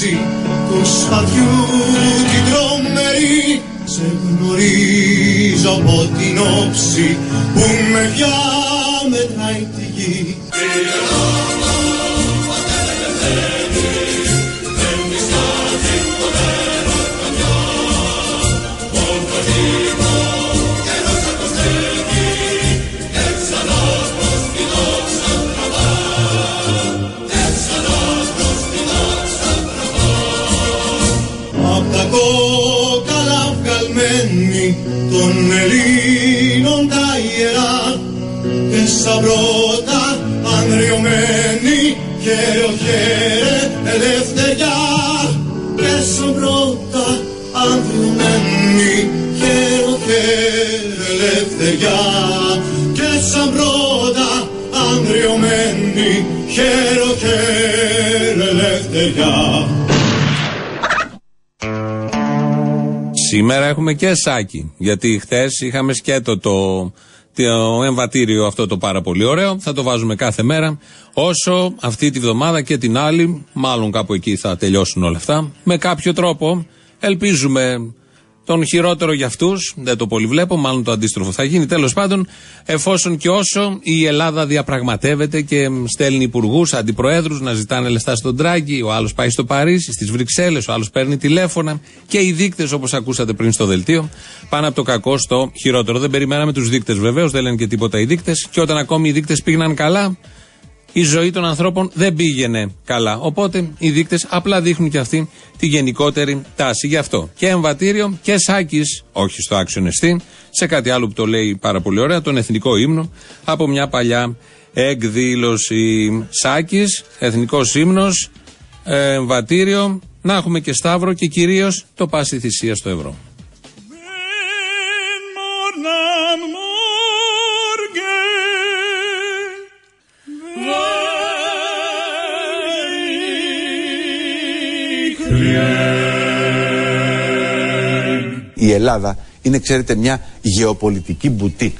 γνωρίζω από την κόψη του σπαθιού την τρομερή. Σε γνωρίζω από την όψη που με διαμετράει έχουμε και σάκι. Γιατί χθες είχαμε σκέτο το, το εμβατήριο αυτό το πάρα πολύ ωραίο. Θα το βάζουμε κάθε μέρα. Όσο αυτή τη βδομάδα και την άλλη, μάλλον κάπου εκεί θα τελειώσουν όλα αυτά. Με κάποιο τρόπο ελπίζουμε τον χειρότερο για αυτούς, δεν το πολύ βλέπω, μάλλον το αντίστροφο θα γίνει. Τέλος πάντων, εφόσον και όσο η Ελλάδα διαπραγματεύεται και στέλνει υπουργούς, αντιπροέδρους να ζητάνε λεφτά στον Τράγκη, ο άλλος πάει στο Παρίσι, στις Βρυξέλλες, ο άλλος παίρνει τηλέφωνα και οι δείκτες, όπως ακούσατε πριν στο δελτίο, πάνε από το κακό στο χειρότερο. Δεν περιμέναμε τους δείκτες βεβαίως, δεν λένε και τίποτα οι δείκτες. Και όταν ακόμη οι δείκτες πήγαιναν καλά, η ζωή των ανθρώπων δεν πήγαινε καλά. Οπότε οι δείκτες απλά δείχνουν και αυτοί τη γενικότερη τάση. Γι' αυτό και εμβατήριο και σάκης, όχι στο άξιο εστί, σε κάτι άλλο που το λέει πάρα πολύ ωραία, τον εθνικό ύμνο από μια παλιά εκδήλωση. Σάκης, εθνικός ύμνος, εμβατήριο, να έχουμε και σταύρο και κυρίως το πάση θυσία στο ευρώ. Η Ελλάδα είναι, ξέρετε, μια γεωπολιτική μπουτίκ.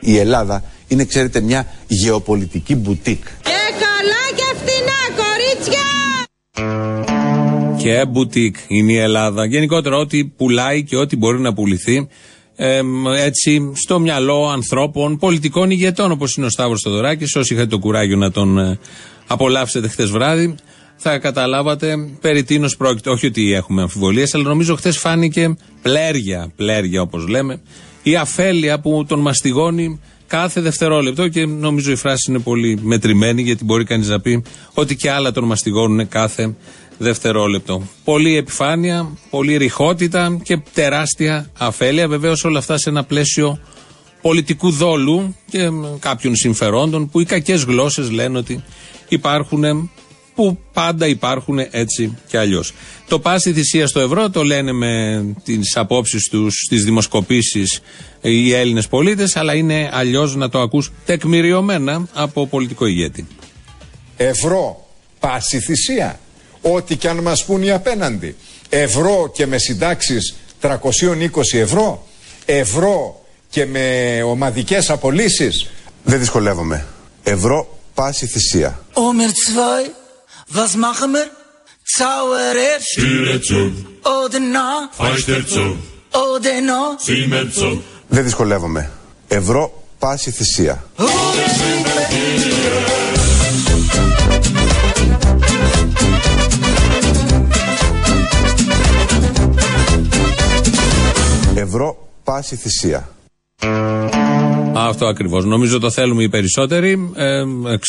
Η Ελλάδα είναι, ξέρετε, μια γεωπολιτική μπουτίκ. Και καλά και φτηνά, κορίτσια! Και μπουτίκ είναι η Ελλάδα. Γενικότερα, ό,τι πουλάει και ό,τι μπορεί να πουληθεί ε, έτσι στο μυαλό ανθρώπων, πολιτικών ηγετών όπως είναι ο Σταύρος Θοδωράκη. Όσοι είχατε το κουράγιο να τον ε, απολαύσετε χθες βράδυ, θα καταλάβατε περί τίνος πρόκειται. Όχι ότι έχουμε αμφιβολίες, αλλά νομίζω χθες φάνηκε πλέρια, πλέρια όπως λέμε, η αφέλεια που τον μαστιγώνει κάθε δευτερόλεπτο και νομίζω η φράση είναι πολύ μετρημένη γιατί μπορεί κανείς να πει ότι και άλλα τον μαστιγώνουν κάθε δευτερόλεπτο. Πολύ επιφάνεια, πολύ ρηχότητα και τεράστια αφέλεια. Βεβαίως όλα αυτά σε ένα πλαίσιο πολιτικού δόλου και κάποιων συμφερόντων που οι κακές γλώσσες λένε ότι υπάρχουν που πάντα υπάρχουν έτσι και αλλιώς. Το πάση θυσία στο ευρώ το λένε με τις απόψεις τους στις δημοσκοπήσεις οι Έλληνες πολίτες, αλλά είναι αλλιώς να το ακούς τεκμηριωμένα από πολιτικό ηγέτη. Ευρώ, πάση θυσία. Ό,τι και αν μας πούν οι απέναντι. Ευρώ και με συντάξεις 320 ευρώ. Ευρώ και με ομαδικές απολύσεις. Δεν δυσκολεύομαι. Ευρώ, πάση θυσία. Omer zwei, was machen wir? Zauberer, Türe zu, oder na, Fenster zu, oder na. Zimmer zu. Δεν δυσκολεύομαι. Ευρώ, πάση θυσία. Ευρώ, πάση θυσία. Αυτό ακριβώς. Νομίζω το θέλουμε οι περισσότεροι. Ε,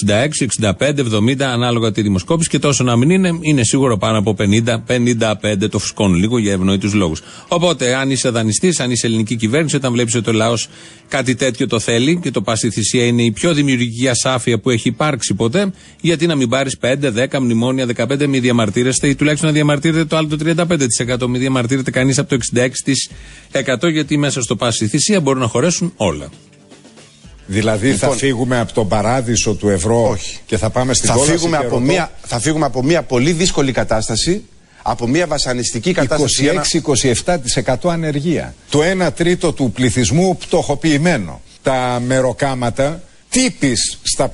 66, 65, 70 ανάλογα τη δημοσκόπηση και τόσο να μην είναι, είναι σίγουρο πάνω από 50, 55. Το φουσκώνουν λίγο για ευνόητου λόγους. Οπότε, αν είσαι δανειστής, αν είσαι ελληνική κυβέρνηση, όταν βλέπεις ότι ο λαός κάτι τέτοιο το θέλει και το πάση θυσία είναι η πιο δημιουργική ασάφεια που έχει υπάρξει ποτέ, γιατί να μην πάρεις 5, 10 μνημόνια, 15, μη διαμαρτύρεστε ή τουλάχιστον να διαμαρτύρετε το άλλο το 35%. Μην διαμαρτύρετε κανείς από το 66% γιατί μέσα στο πάση θυσία μπορούν να χωρέσουν όλα. Δηλαδή θα Λοιπόν. φύγουμε από τον παράδεισο του ευρώ Όχι. και θα πάμε στην θα κόλαση φύγουμε, και από ρωτώ- μια, θα φύγουμε από μια πολύ δύσκολη κατάσταση από μια βασανιστική κατάσταση. για ένα- 26-27% ανεργία. Το 1 τρίτο του πληθυσμού πτωχοποιημένο. Τα μεροκάματα τύπης στα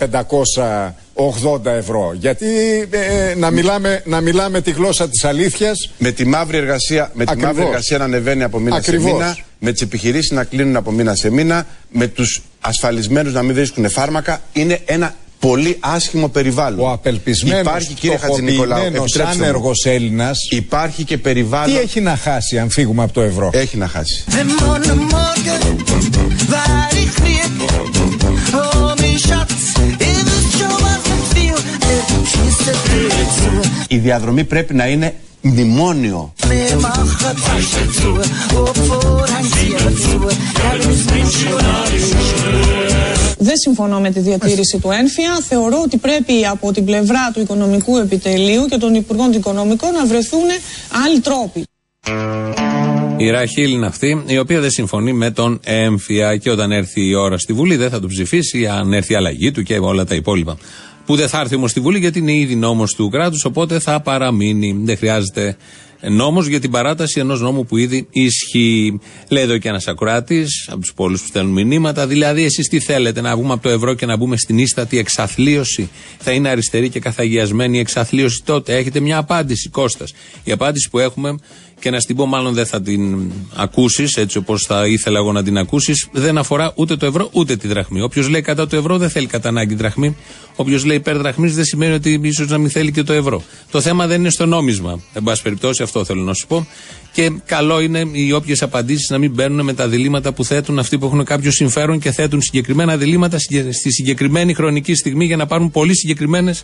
580 ευρώ. Γιατί ε, να, μιλάμε, να μιλάμε τη γλώσσα της αλήθειας Με τη μαύρη εργασία, με τη Ακριβώς. μαύρη εργασία να ανεβαίνει από μήνα Ακριβώς. σε μήνα, με τις επιχειρήσεις να κλείνουν από μήνα σε μήνα, με τους ασφαλισμένους να μην βρίσκουν φάρμακα, είναι ένα πολύ άσχημο περιβάλλον. ο απελπισμένος Υπάρχει κύριε Χατζηνικολάου, πτωχοποιημένος επιτρέψτε μου. άνεργος Έλληνας Υπάρχει και περιβάλλον. τι έχει να χάσει αν φύγουμε από το ευρώ; Έχει να χάσει. Η διαδρομή πρέπει να είναι μνημόνιο. Mir mache Tasche zu. Oh, Vorhang ziehe zu. Ja, wir müssen schon Δεν συμφωνώ με τη διατήρηση του ένφια. Θεωρώ ότι πρέπει από την πλευρά του οικονομικού επιτελείου και των Υπουργών Οικονομικών να βρεθούν άλλοι τρόποι. Η Ραχίλ είναι αυτή, η οποία δεν συμφωνεί με τον έμφυα και όταν έρθει η ώρα στη Βουλή δεν θα τον ψηφίσει, αν έρθει η αλλαγή του και όλα τα υπόλοιπα. Που δεν θα έρθει όμως στη Βουλή γιατί είναι ήδη νόμος του κράτους, οπότε θα παραμείνει. Δεν χρειάζεται νόμος για την παράταση ενός νόμου που ήδη ισχύει. Λέει εδώ και ένας ακροάτης, από τους πολλού που στέλνουν μηνύματα, δηλαδή εσείς τι θέλετε, να βγούμε από το ευρώ και να μπούμε στην ίστατη εξαθλίωση; Θα είναι αριστερή και καθαγιασμένη η εξαθλίωση τότε. Έχετε μια απάντηση, Κώστας. Η απάντηση που έχουμε και να στην πω, μάλλον δεν θα την ακούσεις έτσι όπως θα ήθελα εγώ να την ακούσεις. Δεν αφορά ούτε το ευρώ ούτε τη δραχμή. Όποιος λέει κατά το ευρώ δεν θέλει κατά ανάγκη δραχμή. Όποιος λέει υπέρ δραχμής δεν σημαίνει ότι ίσως να μην θέλει και το ευρώ. Το θέμα δεν είναι στο νόμισμα. Εν πάση περιπτώσει, αυτό θέλω να σου πω. Και καλό είναι οι όποιες απαντήσεις να μην μπαίνουν με τα διλήμματα που θέτουν αυτοί που έχουν κάποιο συμφέρον και θέτουν συγκεκριμένα διλήμματα συγκε- στη συγκεκριμένη χρονική στιγμή για να πάρουν πολύ συγκεκριμένες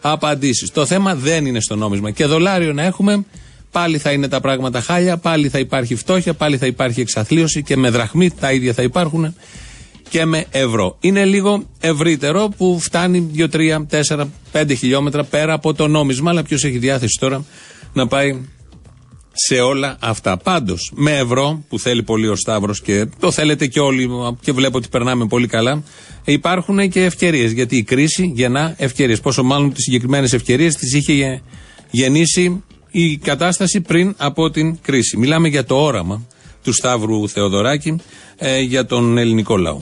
απαντήσεις. Το θέμα δεν είναι στο νόμισμα. Και δολάριο να έχουμε, πάλι θα είναι τα πράγματα χάλια, πάλι θα υπάρχει φτώχεια, πάλι θα υπάρχει εξαθλίωση και με δραχμή τα ίδια θα υπάρχουν και με ευρώ. Είναι λίγο ευρύτερο που φτάνει 2, 3, 4, 5 χιλιόμετρα πέρα από το νόμισμα, αλλά ποιος έχει διάθεση τώρα να πάει σε όλα αυτά. Πάντως, με ευρώ που θέλει πολύ ο Σταύρος και το θέλετε και όλοι και βλέπω ότι περνάμε πολύ καλά, υπάρχουν και ευκαιρίες. Γιατί η κρίση γεννά ευκαιρίες. Πόσο μάλλον τις συγκεκριμένες ευκαιρίες τις είχε γεννήσει η κατάσταση πριν από την κρίση. Μιλάμε για το όραμα του Σταύρου Θεοδωράκη ε, για τον ελληνικό λαό.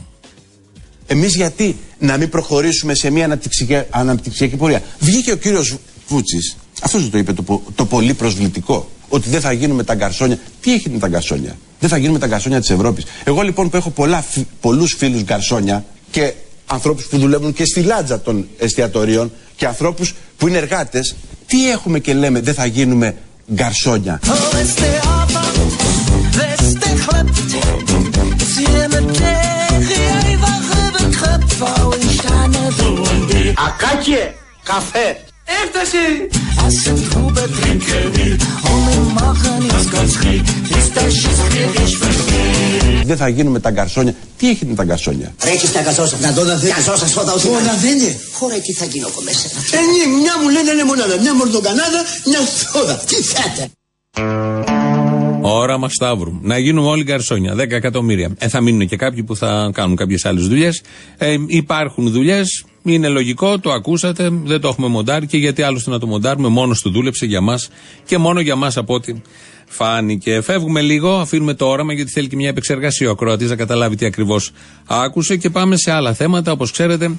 Εμείς γιατί να μην προχωρήσουμε σε μια αναπτυξιακή, αναπτυξιακή πορεία; Βγήκε ο κύριος Βούτσης, αυτός το είπε το, πο- το πολύ προσβλητικό, ότι δεν θα γίνουμε τα γκαρσόνια. Τι έχει με τα γκαρσόνια, Δεν θα γίνουμε τα γκαρσόνια της Ευρώπης. Εγώ λοιπόν που έχω πολλά, πολλούς φίλους γκαρσόνια και ανθρώπους που δουλεύουν και στη λάτζα των εστιατορίων και ανθρώπους που είναι εργάτες, τι έχουμε και λέμε, δεν θα γίνουμε γκαρσόνια. Ακάκια, καφέ. Έφτασε! Ας σε Trube trinke und wir machen jetzt ganz riech, bis der Schiss krieg ich Δεν θα γίνουμε τα γκαρσόνια. Τι έχει με τα γκαρσόνια; Ρε έχεις τα καζόσα. Να το να δει. Καζόσα σώτα όχι. Όλα δεν είναι. Χώρα τι θα γίνω εγώ μέσα. Ε, ναι, μια μου λένε λεμονάδα, μια μορδογκανάδα, μια σόδα. Τι θέτε. Όραμα Σταύρου. Να γίνουμε όλοι γκαρσόνια. 10 εκατομμύρια. Ε, θα μείνουν και κάποιοι που θα κάνουν κάποιες άλλες δουλειές. Ε, υπάρχουν δουλειές. Είναι λογικό, το ακούσατε. Δεν το έχουμε μοντάρει και γιατί άλλωστε να το μοντάρουμε. Μόνος του δούλεψε για μας και μόνο για μας από ό,τι φάνηκε. Φεύγουμε λίγο, αφήνουμε το όραμα γιατί θέλει και μια επεξεργασία ο ακροατής να καταλάβει τι ακριβώς άκουσε και πάμε σε άλλα θέματα. Όπως ξέρετε,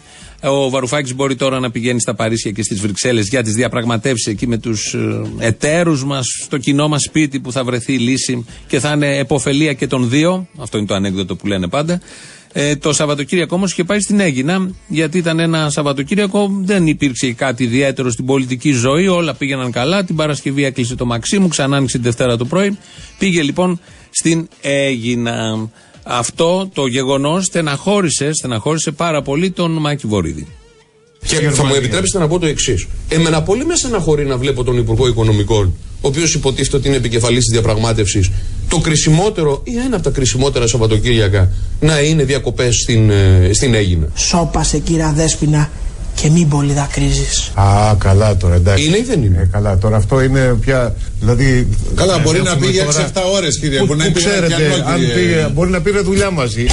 ο Βαρουφάκης μπορεί τώρα να πηγαίνει στα Παρίσια και στις Βρυξέλλες για τις διαπραγματεύσεις εκεί με τους εταίρους μας, στο κοινό μας σπίτι που θα βρεθεί η λύση και θα είναι εποφελία και των δύο. Αυτό είναι το ανέκδοτο που λένε πάντα. Ε, το Σαββατοκύριακο όμως είχε πάει στην Έγινα, γιατί ήταν ένα Σαββατοκύριακο, δεν υπήρξε κάτι ιδιαίτερο στην πολιτική ζωή, όλα πήγαιναν καλά. Την Παρασκευή έκλεισε το Μαξίμου, ξανά άνοιξε τη Δευτέρα το πρωί. Πήγε λοιπόν στην Έγινα. Αυτό το γεγονός στεναχώρησε, στεναχώρησε πάρα πολύ τον Μάκη Βορύδη. Και θα μου επιτρέψετε να πω το εξή. Εμένα πολύ με στεναχωρεί να βλέπω τον Υπουργό Οικονομικών, ο οποίο υποτίθεται ότι είναι επικεφαλή τη διαπραγμάτευση, το κρισιμότερο ή ένα από τα κρισιμότερα Σαββατοκύριακα να είναι διακοπέ στην, ε, στην Έγινα. Σώπασε κύρα Δέσποινα και μην πολύ δακρύζεις. Α, καλά τώρα, εντάξει. Είναι ή δεν είναι. Ε, καλά, τώρα αυτό είναι πια. Δηλαδή. Καλά, ε, μπορεί να έχουμε πήγε τώρα- 6-7 ώρες, κύριε. Πού- Μπορεί να πού πήγε ξέρετε, και άλλο, αν κύριε. πήγε, μπορεί να πήρε δουλειά μαζί.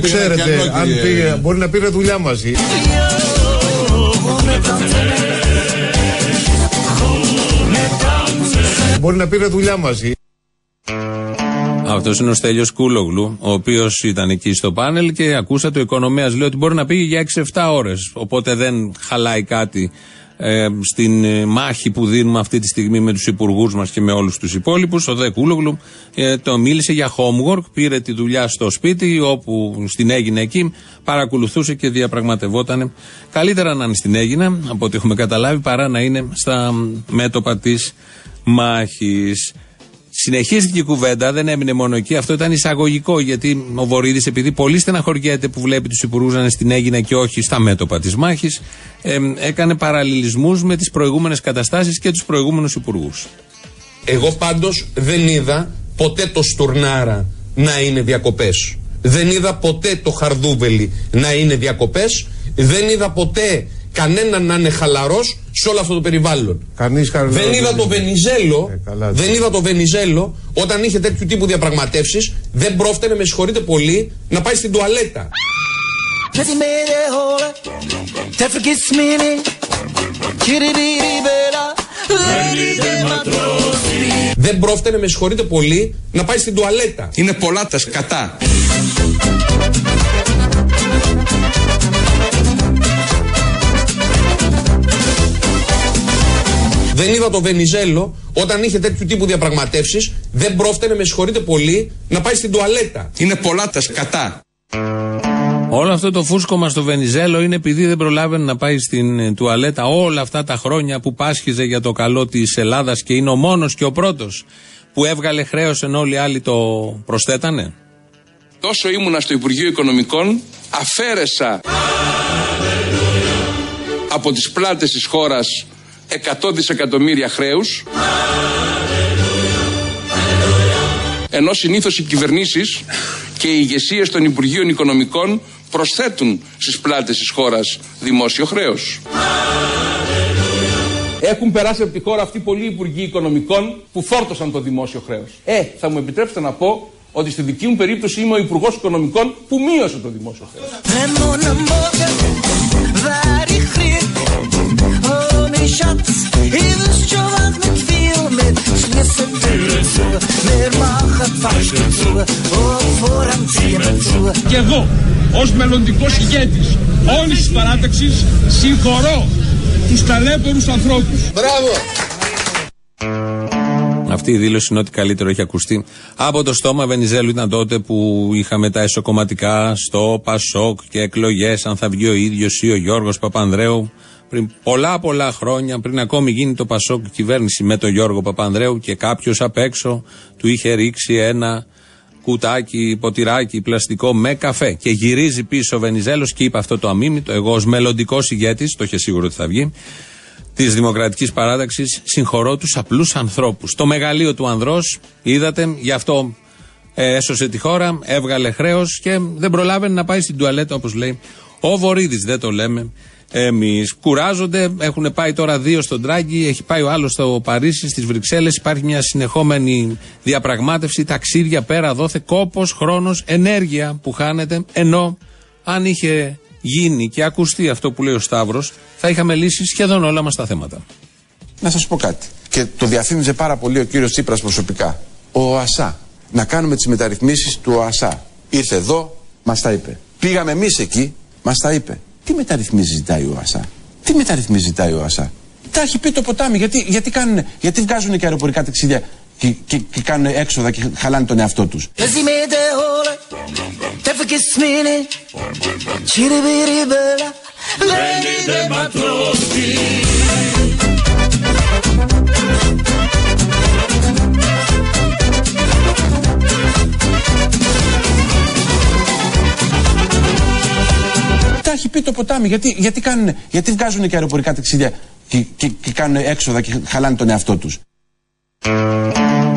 Δεν πήγαινε ξέρετε, κενό, αν κύριε. πήγε, μπορεί να πήρε δουλειά μαζί. Μπορεί να πήρε δουλειά μαζί. Αυτός είναι ο Στέλιος Κούλογλου, ο οποίος ήταν εκεί στο πάνελ και ακούσα το οικονομέα λέει ότι μπορεί να πήγε για 6-7 ώρες. Οπότε δεν χαλάει κάτι ε, στην ε, μάχη που δίνουμε αυτή τη στιγμή με τους υπουργούς μας και με όλους τους υπόλοιπους. Ο Δε Κούλογλου ε, το μίλησε για homework, πήρε τη δουλειά στο σπίτι, όπου στην έγινε εκεί, παρακολουθούσε και διαπραγματευόταν. Καλύτερα να είναι στην έγινε, από ό,τι έχουμε καταλάβει, παρά να είναι στα μέτωπα της μάχης. Συνεχίστηκε η κουβέντα, δεν έμεινε μόνο εκεί. Αυτό ήταν εισαγωγικό γιατί ο Βορύδης, επειδή πολύ στεναχωριέται που βλέπει τους υπουργούς να είναι στην Έγινα και όχι στα μέτωπα της μάχης, έκανε παραλληλισμούς με τις προηγούμενες καταστάσεις και τους προηγούμενους υπουργούς. Εγώ πάντως δεν είδα ποτέ το Στουρνάρα να είναι διακοπές. Δεν είδα ποτέ το Χαρδούβελι να είναι διακοπές. Δεν είδα ποτέ κανέναν να είναι χαλαρός σε όλο αυτό το περιβάλλον. Κανείς χαλαρός Δεν είδα δεν το είναι. Βενιζέλο, Ε, καλά, δεν είδα το Βενιζέλο όταν είχε τέτοιου τύπου διαπραγματεύσεις δεν πρόφτενε, με συγχωρείτε πολύ, να πάει στην τουαλέτα. Kati mere hola, te vergiss mich nicht. Kiribiri bela, lady de matrosi. Δεν πρόφτενε, με συγχωρείτε πολύ, να πάει στην τουαλέτα. Είναι πολλά τα σκατά. Δεν είδα το Βενιζέλο όταν είχε τέτοιου τύπου διαπραγματεύσεις δεν πρόφτενε, με συγχωρείτε πολύ, να πάει στην τουαλέτα. Είναι πολλά τα σκατά. Όλο αυτό το φούσκωμα στο Βενιζέλο είναι επειδή δεν προλάβαινε να πάει στην ε, τουαλέτα όλα αυτά τα χρόνια που πάσχιζε για το καλό της Ελλάδας και είναι ο μόνος και ο πρώτος που έβγαλε χρέος ενώ όλοι οι άλλοι το προσθέτανε. Όσο ήμουνα στο Υπουργείο Οικονομικών, αφαίρεσα από τις πλάτες της χώρας 100 δισεκατομμύρια χρέους ενώ συνήθως οι κυβερνήσεις και οι ηγεσίες των Υπουργείων Οικονομικών προσθέτουν στις πλάτες της χώρας δημόσιο χρέος. Έχουν περάσει από τη χώρα αυτή πολλοί Υπουργοί Οικονομικών που φόρτωσαν το δημόσιο χρέος. Ε, θα μου επιτρέψετε να πω ότι στη δική μου περίπτωση είμαι ο Υπουργός Οικονομικών που μείωσε το δημόσιο χρέος. Wenn mon Morgen war ich frier. Oh, mein Schatz, ihr wisst schon, was mit viel mit Schließen Türen zu. Wir machen Fasten zu und vor dem Ziehen zu. Και εγώ, ως μελλοντικός ηγέτης όλης της παράταξης, συγχωρώ τους ταλέπορους ανθρώπους. Μπράβο! Αυτή η δήλωση είναι ό,τι καλύτερο έχει ακουστεί. Από το στόμα Βενιζέλου ήταν τότε που είχαμε τα εσωκομματικά στο Πασόκ και εκλογές, αν θα βγει ο ίδιος ή ο Γιώργος Παπανδρέου. Πριν πολλά πολλά χρόνια, πριν ακόμη γίνει το Πασόκ κυβέρνηση με τον Γιώργο Παπανδρέου και κάποιος απ' έξω του είχε ρίξει ένα κουτάκι, ποτηράκι, πλαστικό με καφέ. Και γυρίζει πίσω ο Βενιζέλος και είπε αυτό το αμίμητο. Εγώ ως μελλοντικός ηγέτης, το είχε σίγουρο ότι θα βγει, της Δημοκρατικής Παράταξης, συγχωρώ τους απλούς ανθρώπους. Το μεγαλείο του ανδρός, είδατε, γι' αυτό ε, έσωσε τη χώρα, έβγαλε χρέος και δεν προλάβαινε να πάει στην τουαλέτα, όπως λέει ο Βορύδης. Δεν το λέμε εμείς. Κουράζονται, έχουν πάει τώρα δύο στον Τράγκη, έχει πάει ο άλλος στο Παρίσι, στις Βρυξέλλες. Υπάρχει μια συνεχόμενη διαπραγμάτευση, ταξίδια πέρα, δόθε, κόπος, χρόνος, ενέργεια που χάνεται. Ενώ αν είχε γίνει και ακουστεί αυτό που λέει ο Σταύρος, θα είχαμε λύσει σχεδόν όλα μας τα θέματα. Να σας πω κάτι. Και το διαφήμιζε πάρα πολύ ο κύριος Τσίπρας προσωπικά. Ο ΟΑΣΑ. Να κάνουμε τις μεταρρυθμίσεις του ΟΑΣΑ. Ήρθε εδώ, μας τα είπε. Πήγαμε εμείς εκεί, μας τα είπε. Τι μεταρρυθμίσεις ζητάει ο ΟΑΣΑ. Τι μεταρρυθμίσεις ζητάει ο ΟΑΣΑ. Τα έχει πει το ποτάμι. Γιατί, γιατί, κάνουνε, γιατί βγάζουν και αεροπορικά ταξίδια και, και, και κάνουν έξοδα και χαλάνε τον εαυτό τους; Wenn έχει πει το ποτάμι. Γιατί, γιατί, κάνουνε, γιατί βγάζουν και αεροπορικά ταξίδια και, και, και κάνουν έξοδα και χαλάνε τον εαυτό τους.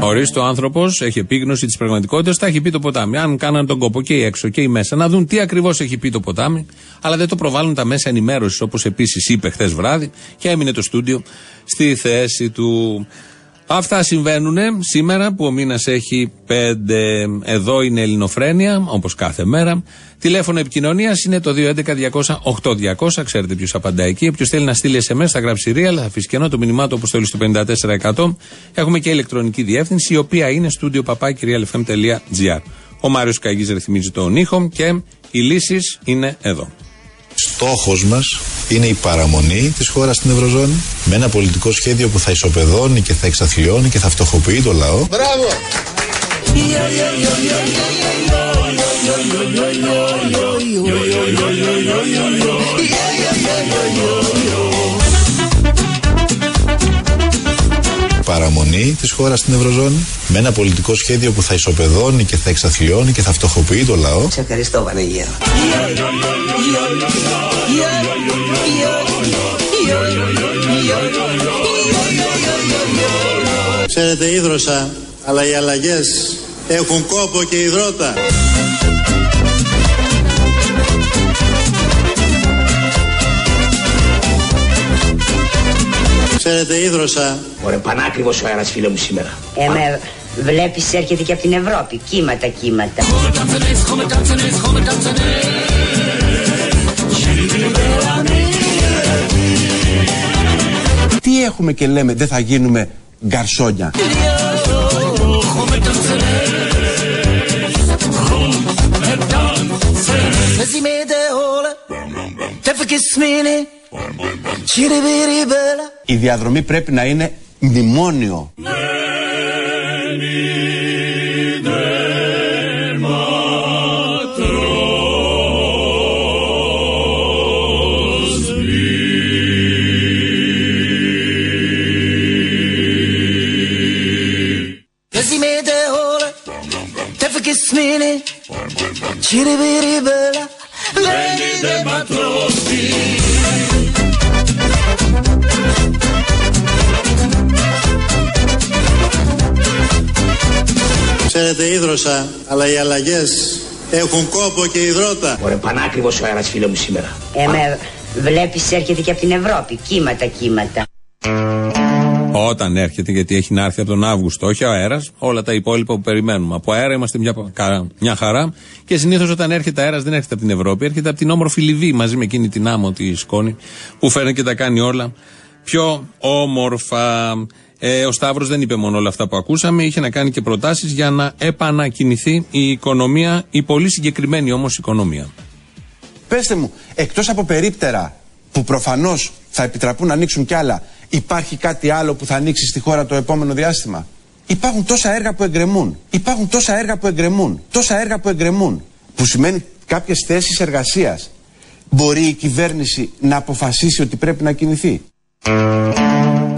Ορίστε ο άνθρωπος, έχει επίγνωση της πραγματικότητας, τα έχει πει το ποτάμι. Αν κάναν τον κόπο και οι έξω και οι μέσα, να δουν τι ακριβώς έχει πει το ποτάμι, αλλά δεν το προβάλλουν τα μέσα ενημέρωσης, όπως επίσης είπε χθες βράδυ, και έμεινε το στούντιο στη θέση του. Αυτά συμβαίνουν σήμερα που ο μήνας έχει πέντε. Εδώ είναι Ελληνοφρένια, όπως κάθε μέρα. Τηλέφωνο επικοινωνίας είναι το 211-200-8200. Ξέρετε ποιος απαντάει εκεί. Όποιος θέλει να στείλει SMS θα γράψει real, θα αφήσει κενό το μηνυμά του αποστολή στο 54%. Έχουμε και ηλεκτρονική διεύθυνση, η οποία είναι στούντιο παπάκυριαλεφm.gr. Ο Μάριος Καγής ρυθμίζει τον ήχο και οι λύσεις είναι εδώ. Στόχος μας είναι η παραμονή της χώρας στην Ευρωζώνη με ένα πολιτικό σχέδιο που θα ισοπεδώνει και θα εξαθλιώνει και θα φτωχοποιεί το λαό. Μπράβο! Παραμονή της χώρας στην Ευρωζώνη με ένα πολιτικό σχέδιο που θα ισοπεδώνει και θα εξαθλιώνει και θα φτωχοποιεί το λαό. Σε ευχαριστώ Βανεγέρο. Ξέρετε ίδρωσα, αλλά οι αλλαγές έχουν κόπο και υδρότα. Ξέρετε ίδρωσα, Ωραία, πανάκριβος ο αέρας φίλε μου σήμερα. Ε, με βλέπεις έρχεται και από την Ευρώπη. Κύματα, κύματα. Τι έχουμε και λέμε δεν θα γίνουμε γκαρσόνια. Sie mir der Hole, der vergisst mich nicht. Chiribiribela. Η διαδρομή πρέπει να είναι μνημόνιο. Sie mir der Hole, der vergisst mich nicht. Chiribiribela. Ξέρετε ίδρωσα, αλλά οι αλλαγές έχουν κόπο και υδρότα. Ωραία, πανάκριβος ο αέρας φίλε μου σήμερα. Ε, με βλέπεις έρχεται και από την Ευρώπη. Κύματα, κύματα. Όταν έρχεται, γιατί έχει να έρθει από τον Αύγουστο, όχι ο αέρας, όλα τα υπόλοιπα που περιμένουμε. Από αέρα είμαστε μια, κα- μια χαρά και συνήθως όταν έρχεται αέρας δεν έρχεται από την Ευρώπη, έρχεται από την όμορφη Λιβύη μαζί με εκείνη την άμμο τη σκόνη που φέρνει και τα κάνει όλα πιο όμορφα. Ε, ο Σταύρος δεν είπε μόνο όλα αυτά που ακούσαμε, είχε να κάνει και προτάσεις για να επανακινηθεί η οικονομία, η πολύ συγκεκριμένη όμως οικονομία. Πέστε μου, εκτός από περίπτερα που προφανώς θα επιτραπούν να ανοίξουν κι άλλα, υπάρχει κάτι άλλο που θα ανοίξει στη χώρα το επόμενο διάστημα; Υπάρχουν τόσα έργα που εγκρεμούν. Υπάρχουν τόσα έργα που εγκρεμούν. Τόσα έργα που εγκρεμούν. Που σημαίνει κάποιες θέσεις εργασίας. Μπορεί η κυβέρνηση να αποφασίσει ότι πρέπει να κινηθεί;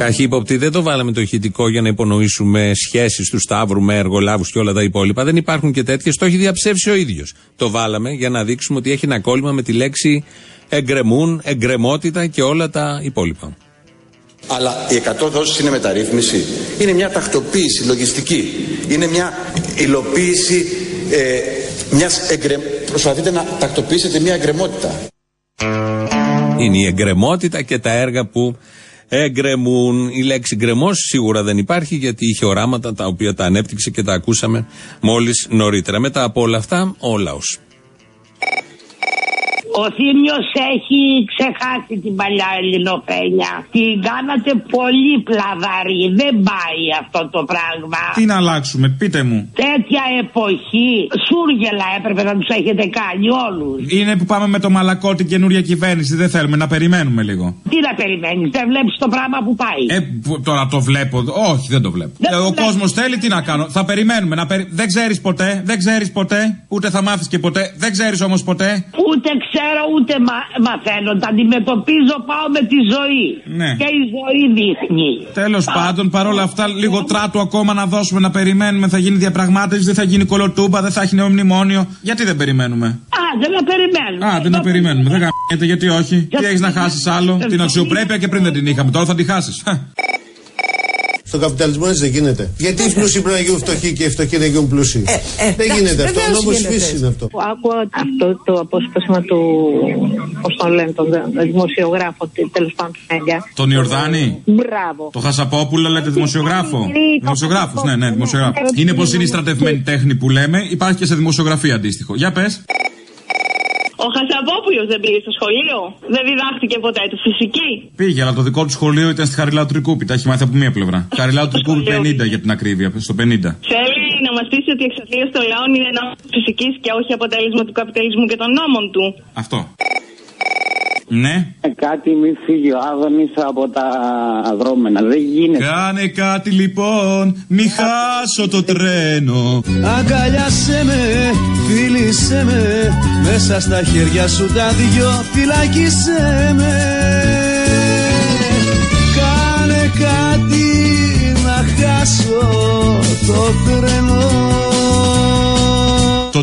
Καχύποπτη, δεν το βάλαμε το ηχητικό για να υπονοήσουμε σχέσεις τους Σταύρου με εργολάβου και όλα τα υπόλοιπα. Δεν υπάρχουν και τέτοιες. Το έχει διαψεύσει ο ίδιος. Το βάλαμε για να δείξουμε ότι έχει ένα κόλλημα με τη λέξη εγκρεμούν, εγκρεμότητα και όλα τα υπόλοιπα. Αλλά οι 100 δόσεις είναι μεταρρύθμιση. Είναι μια τακτοποίηση λογιστική. Είναι μια υλοποίηση ε, μιας εγκρε... Προσπαθείτε να τακτοποιήσετε μια εγκρεμότητα. Είναι η εγκρεμότητα και τα έργα που εγκρεμούν. Η λέξη γκρεμός σίγουρα δεν υπάρχει γιατί είχε οράματα τα οποία τα ανέπτυξε και τα ακούσαμε μόλις νωρίτερα. Μετά από όλα αυτά, ο λαός. Ο Θήμιος έχει ξεχάσει την παλιά ελληνοφένια. Την κάνατε πολύ πλαδαρή. Δεν πάει αυτό το πράγμα. Τι να αλλάξουμε, πείτε μου. Τέτοια εποχή σούργελα έπρεπε να τους έχετε κάνει όλους. Είναι που πάμε με το μαλακό την καινούρια κυβέρνηση. Δεν θέλουμε να περιμένουμε λίγο. Τι να περιμένεις, δεν βλέπεις το πράγμα που πάει. Ε, που- τώρα το βλέπω. Όχι, δεν το βλέπω. Δεν Ε, το ο βλέπω. κόσμος θέλει, τι να κάνω. Θα περιμένουμε. Να περι... Δεν ξέρεις ποτέ, δεν ξέρεις ποτέ, ούτε θα μάθεις και ποτέ. Δεν ξέρεις όμως ποτέ. Ούτε ξέρω ούτε μα... μαθαίνω. Τα αντιμετωπίζω, πάω με τη ζωή. Ναι. Και η ζωή δείχνει. Τέλος πάντων, παρόλα αυτά, λίγο τράτο ακόμα να δώσουμε να περιμένουμε. Θα γίνει διαπραγμάτευση, δεν θα γίνει κολοτούμπα, δεν θα έχει νέο μνημόνιο. Γιατί δεν περιμένουμε; Α, δεν να περιμένουμε. Α, δεν να περιμένουμε. Δεν γαμιέται, γιατί όχι. Τι έχεις να χάσεις άλλο; Την αξιοπρέπεια και πριν δεν την είχαμε, τώρα θα τη χάσεις. Στον καπιταλισμό έτσι δεν γίνεται. Γιατί οι πλούσιοι πρέπει να γίνουν φτωχοί και οι φτωχοί να γίνουν πλούσιοι. δεν γίνεται αυτό. Ο νόμος τη φύσης είναι αυτό. Άκουγα αυτό το απόσπασμα του. Πώς το λένε, τον δημοσιογράφο, τέλος πάντων του Μέγκα. Τον Ιορδάνη; Μπράβο. Το Χασαπόπουλο λέτε δημοσιογράφο; το Δημοσιογράφος, ναι, ναι, δημοσιογράφος. Είναι πως είναι η στρατευμένη τέχνη που λέμε, υπάρχει και σε δημοσιογραφία αντίστοιχο. Για πες. Ο Χασαπόπουλο δεν πήγε στο σχολείο. Δεν διδάχτηκε ποτέ του φυσική. Πήγε, αλλά το δικό του σχολείο ήταν στη Χαριλάου Τρικούπη. Τα έχει μάθει από μία πλευρά. Χαριλάου Τρικούπη 50 για την ακρίβεια, στο 50. Θέλει να μας πει ότι η εξαθλίωση των λαών είναι νόμο τη φυσικής και όχι αποτέλεσμα του καπιταλισμού και των νόμων του. Αυτό. Ναι. Κάτι μη φύγει ο Άδωνης από τα δρόμενα. Δεν γίνεται. Κάνε κάτι λοιπόν, μη χάσω το τρένο. Αγκαλιάσέ με, φίλησέ με Μέσα στα χέρια σου τα δυο φυλακίσέ με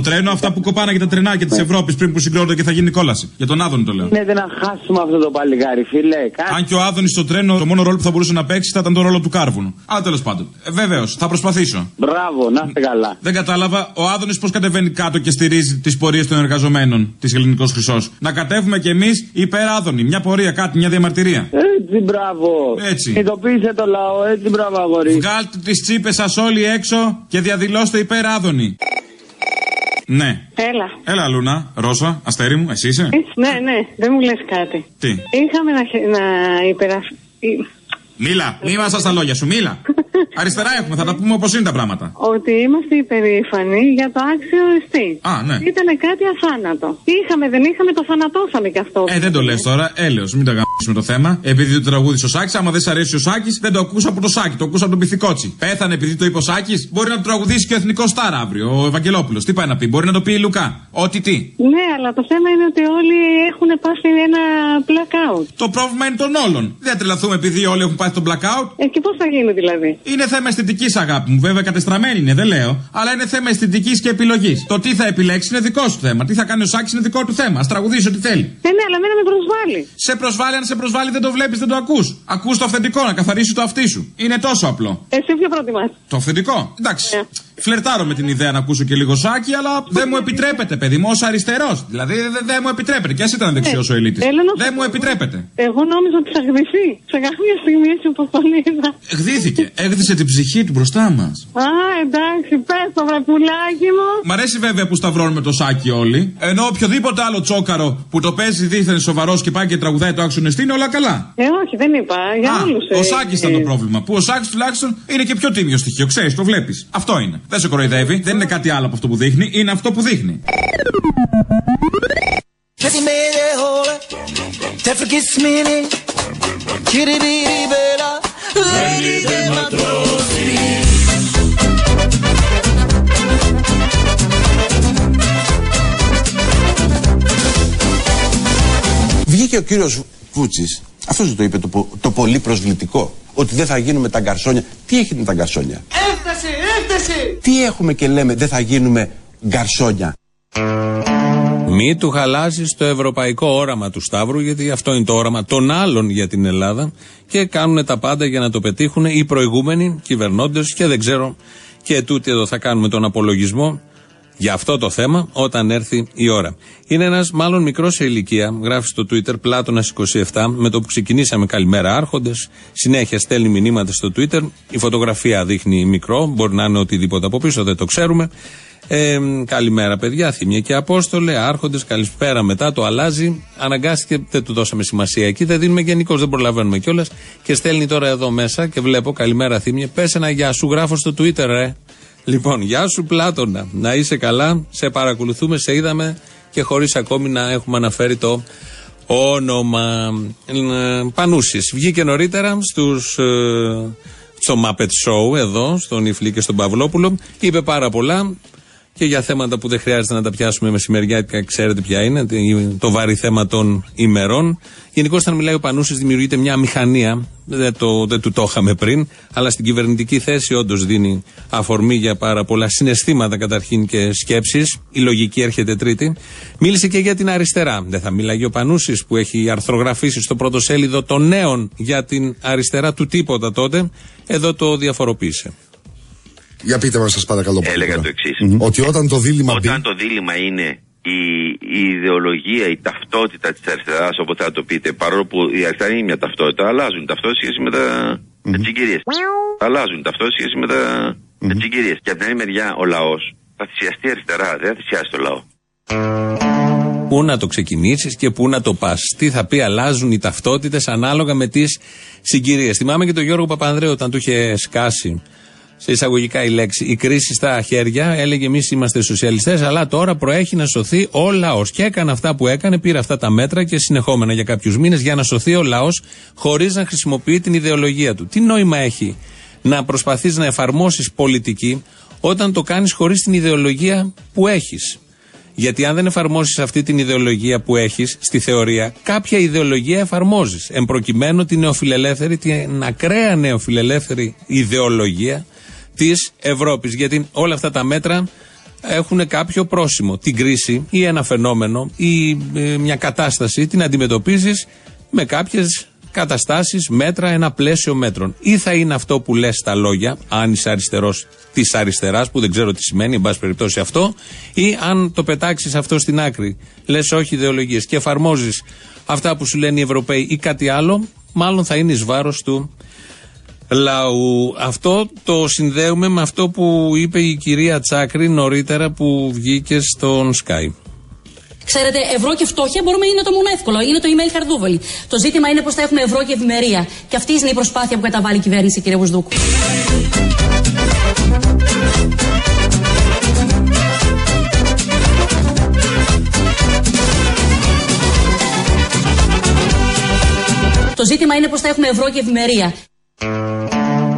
Το τρένο, αυτά που κοπάνε για τα τρενάκια της Ευρώπης πριν που συγκρόνονται και θα γίνει κόλαση. Για τον Άδωνη το λέω. Γίνεται να χάσουμε αυτό το παλιγάρι, φίλε. Κάνε. Αν και ο Άδωνη στο τρένο, το μόνο ρόλο που θα μπορούσε να παίξει θα ήταν το ρόλο του κάρβουνου. Αλλά τέλος πάντων. Ε, Βεβαίως, θα προσπαθήσω. Μπράβο, να είστε καλά. Δεν κατάλαβα, ο Άδωνης πώς κατεβαίνει κάτω και στηρίζει τις πορείες των εργαζομένων της Ελληνικός Χρυσός. Να κατέβουμε κι εμείς υπέρ Άδωνη. Μια πορεία, κάτι, μια διαμαρτυρία. Έτσι, μπράβο. Έτσι. Ειδοποίησε το λαό, έτσι, μπράβο, αγόρι. Βγάλτε τις τσίπες σας όλοι έξω και διαδηλώστε υπέρ Άδωνη. Ναι. Έλα. Έλα, Λούνα, Ρώσα, αστέρι μου, εσύ είσαι; Ναι, ναι, δεν μου λες κάτι. Τι; Είχαμε να, χε- να υπεραφ... Μίλα, μη μας στα λόγια σου, μίλα. Αριστερά έχουμε, θα τα πούμε όπως είναι τα πράγματα. Ότι είμαστε υπερήφανοι για το άξιο εστί. Α, ναι. Ήταν κάτι αθάνατο. Είχαμε, δεν είχαμε, το θανατώσαμε κι αυτό. Ε, δεν το λες τώρα, έλεος, μην τα γαμίσουμε το θέμα. Επειδή το τραγούδι ο Σάκης, άμα δεν σ' αρέσει ο Σάκης, δεν το ακούσα από το Σάκη, το ακούσα από τον Πυθικότσι. Πέθανε επειδή το είπε ο Σάκης, μπορεί να το τραγουδήσει και ο εθνικός στάρ αύριο, ο Ευαγγελόπουλος. Τι πάει να πει, μπορεί να το πει η Λουκά. Ό,τι τι. Ναι, αλλά το θέμα είναι ότι όλοι έχουν πάθει ένα blackout. Το πρόβλημα είναι των όλων. Δεν τρελαθούμε επειδή όλοι έχουν πάθει το blackout. Ε, και πώς θα γίνει δηλαδή; Είναι θέμα αισθητικής αγάπη μου. Βέβαια κατεστραμμένη είναι, δεν λέω. Αλλά είναι θέμα αισθητικής και επιλογής. Το τι θα επιλέξει είναι δικό σου θέμα. Τι θα κάνει ο Σάκης είναι δικό του θέμα. Α τραγουδήσει ό,τι θέλει. Ε, ναι, αλλά μένα με προσβάλλει. Σε προσβάλλει, αν σε προσβάλλει δεν το βλέπεις, δεν το ακούς. Ακούς το αυθεντικό, να καθαρίσει το αυτί σου. Είναι τόσο απλό. Εσύ ποιο προτιμάς. Το αυθεντικό. Εντάξει. Φλερτάρω με την ιδέα να ακούσω και λίγο σάκι, αλλά δεν μου επιτρέπεται, παιδί μου, ως αριστερός. Δηλαδή δεν δεν μου επιτρέπεται. Και α ήταν δεξιός ο ελίτης. Θέλω να σου Δεν μου επιτρέπεται. Εγώ νόμιζα ότι θα γδυθεί. Σε κάποια στιγμή έτσι όπως τον είδα. Γδύθηκε. Έγδυσε την ψυχή του μπροστά μας. Α, εντάξει, πες το βρε πουλάκι μου. Μ' αρέσει βέβαια που σταυρώνουμε το σάκι όλοι. Ενώ οποιοδήποτε άλλο τσόκαρο που το παίζει δίθεν σοβαρός και πάει και τραγουδάει το άξιο είναι όλα καλά. Ε, όχι, δεν είπα. Για Α, όλους. ο Σάκης ήταν το πρόβλημα. Που ο Σάκης τουλάχιστον είναι και πιο τίμιος στοιχείο. Ξέρεις, το βλέπεις. Αυτό είναι. Δεν σε κοροϊδεύει. Δεν είναι κάτι άλλο από αυτό που δείχνει. Είναι αυτό που δείχνει. Kitty me de hole, te vergiss mich nicht. Kitty bitty bella, lady de matrosi. Βγήκε ο κύριος Βούτσης, αυτός το είπε το, πο- το πολύ προσβλητικό, ότι δεν θα γίνουμε τα γκαρσόνια. Τι έχει με τα γκαρσόνια; Έφτασε, έφτασε. Τι έχουμε και λέμε δεν θα γίνουμε γκαρσόνια. Μη του χαλάσεις το ευρωπαϊκό όραμα του Σταύρου, γιατί αυτό είναι το όραμα των άλλων για την Ελλάδα και κάνουν τα πάντα για να το πετύχουν οι προηγούμενοι κυβερνώντες και δεν ξέρω και τούτοι εδώ θα κάνουμε τον απολογισμό για αυτό το θέμα όταν έρθει η ώρα. Είναι ένας μάλλον μικρός σε ηλικία, γράφει στο Twitter Πλάτωνας 27, με το που ξεκινήσαμε Καλημέρα Άρχοντες. Συνέχεια στέλνει μηνύματα στο Twitter. Η φωτογραφία δείχνει μικρό, μπορεί να είναι οτιδήποτε από πίσω, δεν το ξέρουμε. Ε, καλημέρα, παιδιά. Θυμία και Απόστολε, Άρχοντες, καλησπέρα. Μετά το αλλάζει. Αναγκάστηκε, δεν του δώσαμε σημασία εκεί. Δεν δίνουμε γενικώς, δεν προλαβαίνουμε κιόλας. Και στέλνει τώρα εδώ μέσα και βλέπω, καλημέρα, Θύμια. Πες ένα γεια σου, γράφω στο Twitter, ρε. Λοιπόν, γεια σου Πλάτωνα. Να είσαι καλά. Σε παρακολουθούμε, σε είδαμε και χωρίς ακόμη να έχουμε αναφέρει το όνομα. Ε, Πανούσης. Βγήκε νωρίτερα στους, ε, στο Muppet Show εδώ, στον Ιφλή και στον Παυλόπουλο. Είπε πάρα πολλά. Και για θέματα που δεν χρειάζεται να τα πιάσουμε μεσημεριάτικα, ξέρετε ποια είναι, το βαρύ θέμα των ημερών. Γενικώ, όταν μιλάει ο Πανούσης, δημιουργείται μια μηχανία. Δεν, το, δεν του το είχαμε πριν, αλλά στην κυβερνητική θέση όντως δίνει αφορμή για πάρα πολλά συναισθήματα καταρχήν και σκέψεις. Η λογική έρχεται τρίτη. Μίλησε και για την αριστερά. Δεν θα μιλάει ο Πανούσης που έχει αρθρογραφήσει στο πρώτο σέλιδο των νέων για την αριστερά του τίποτα τότε. Εδώ το διαφοροποίησε. Για πείτε μας σας παρακαλώ. πολύ Έλεγα τώρα. το εξής. Μμμ. Ότι όταν το δίλημα μπει... Όταν το δίλημα είναι η, η ιδεολογία, η ταυτότητα της αριστεράς, όπως θα το πείτε, παρόλο που η αριστερά είναι μια ταυτότητα, αλλάζουν ταυτότητα σχέση με τα mm τσιγκυρίες. Αλλάζουν ταυτότητα σχέση με τα mm τσιγκυρίες. Και από την άλλη μεριά ο λαός θα θυσιαστεί αριστερά, δεν θα θυσιάσει το λαό. Πού να το ξεκινήσεις και πού να το πας; Τι θα πει, αλλάζουν οι ταυτότητες ανάλογα με τις συγκυρίες; Θυμάμαι και τον Γιώργο Παπανδρέου όταν του είχε σκάσει σε εισαγωγικά η λέξη η κρίση στα χέρια. Έλεγε εμείς είμαστε σοσιαλιστές, αλλά τώρα προέχει να σωθεί ο λαός. Και έκανε αυτά που έκανε, πήρε αυτά τα μέτρα και συνεχόμενα για κάποιους μήνες για να σωθεί ο λαός χωρίς να χρησιμοποιεί την ιδεολογία του. Τι νόημα έχει να προσπαθείς να εφαρμόσεις πολιτική όταν το κάνεις χωρίς την ιδεολογία που έχεις; Γιατί αν δεν εφαρμόσεις αυτή την ιδεολογία που έχεις στη θεωρία, κάποια ιδεολογία εφαρμόζεις. Εν προκειμένου την νεοφιλελεύθερη, την ακραία νεοφιλελεύθερη ιδεολογία της Ευρώπης. Γιατί όλα αυτά τα μέτρα έχουν κάποιο πρόσημο. Την κρίση ή ένα φαινόμενο ή ε, μια κατάσταση την αντιμετωπίζεις με κάποιες καταστάσεις, μέτρα, ένα πλαίσιο μέτρων. Ή θα είναι αυτό που λες στα λόγια, αν είσαι αριστερός της αριστεράς, που δεν ξέρω τι σημαίνει, εν πάση περιπτώσει αυτό, ή αν το πετάξεις αυτό στην άκρη, λες όχι ιδεολογίες και εφαρμόζεις αυτά που σου λένε οι Ευρωπαίοι ή κάτι άλλο, μάλλον θα είναι εις βάρος του λαού. Αυτό το συνδέουμε με αυτό που είπε η κυρία Τσάκρη νωρίτερα που βγήκε στον Sky. Ξέρετε, ευρώ και φτώχεια μπορούμε είναι το μόνο εύκολο. Είναι το email χαρδούβολη. Το ζήτημα είναι πώς θα έχουμε ευρώ και ευημερία. Και αυτή είναι η προσπάθεια που καταβάλει η κυβέρνηση, κύριε Βουσδούκου. Το ζήτημα είναι πώς θα έχουμε ευρώ και ευημερία.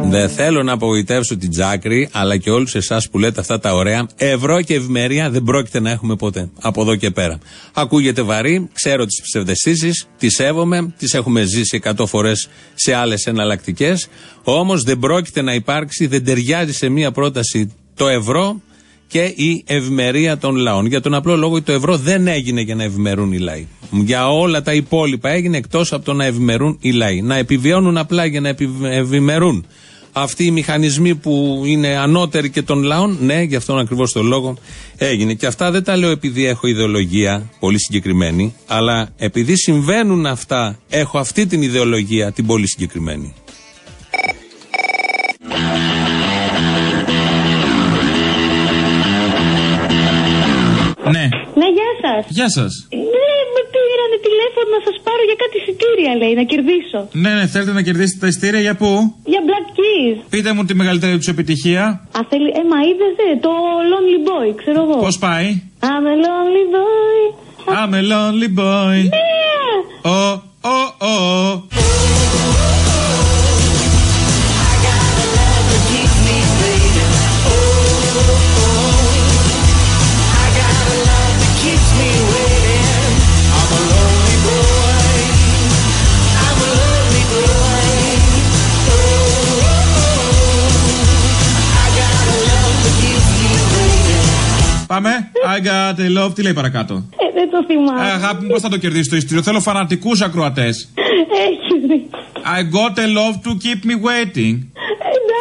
Δεν θέλω να απογοητεύσω την Τζάκρη, αλλά και όλους εσάς που λέτε αυτά τα ωραία. Ευρώ και ευημερία δεν πρόκειται να έχουμε ποτέ. Από εδώ και πέρα. Ακούγεται βαρύ, ξέρω τις ψευδεστήσεις, τις σέβομαι, τις έχουμε ζήσει 100 φορές σε άλλες εναλλακτικές. Όμως δεν πρόκειται να υπάρξει, δεν ταιριάζει σε μία πρόταση το ευρώ και η ευημερία των λαών. Για τον απλό λόγο ότι το ευρώ δεν έγινε για να ευημερούν οι λαοί. Για όλα τα υπόλοιπα έγινε εκτός από το να ευημερούν οι λαοί. Να επιβιώνουν απλά για να επιβ- ευημερούν. Αυτοί οι μηχανισμοί που είναι ανώτεροι και των λαών, ναι, γι' αυτόν ακριβώς το λόγο έγινε. Και αυτά δεν τα λέω επειδή έχω ιδεολογία πολύ συγκεκριμένη, αλλά επειδή συμβαίνουν αυτά, έχω αυτή την ιδεολογία την πολύ συγκεκριμένη. Ναι. Ναι, γεια σας. Γεια σας. Ναι, με πήρανε τηλέφωνο να σας πάρω για κάτι εισιτήρια, λέει, να κερδίσω. Ναι, ναι, θέλετε να κερδίσετε τα ειστήρια για πού; Για Black Keys. Πείτε μου τη μεγαλύτερη τους επιτυχία. Α, θέλει, ε, μα είδες, ε, το Lonely Boy, ξέρω εγώ. Πώς πάει; I'm a lonely boy. I'm a lonely boy. Ναι! Ο, ο, ο. I got a love. Τι λέει παρακάτω; Ε, δεν το θυμάμαι. Ε, αγάπη μου, πώς θα το κερδίσεις το ειστήριο. Θέλω φανατικούς ακροατές. Έχει δίκιο. I got a love to keep me waiting.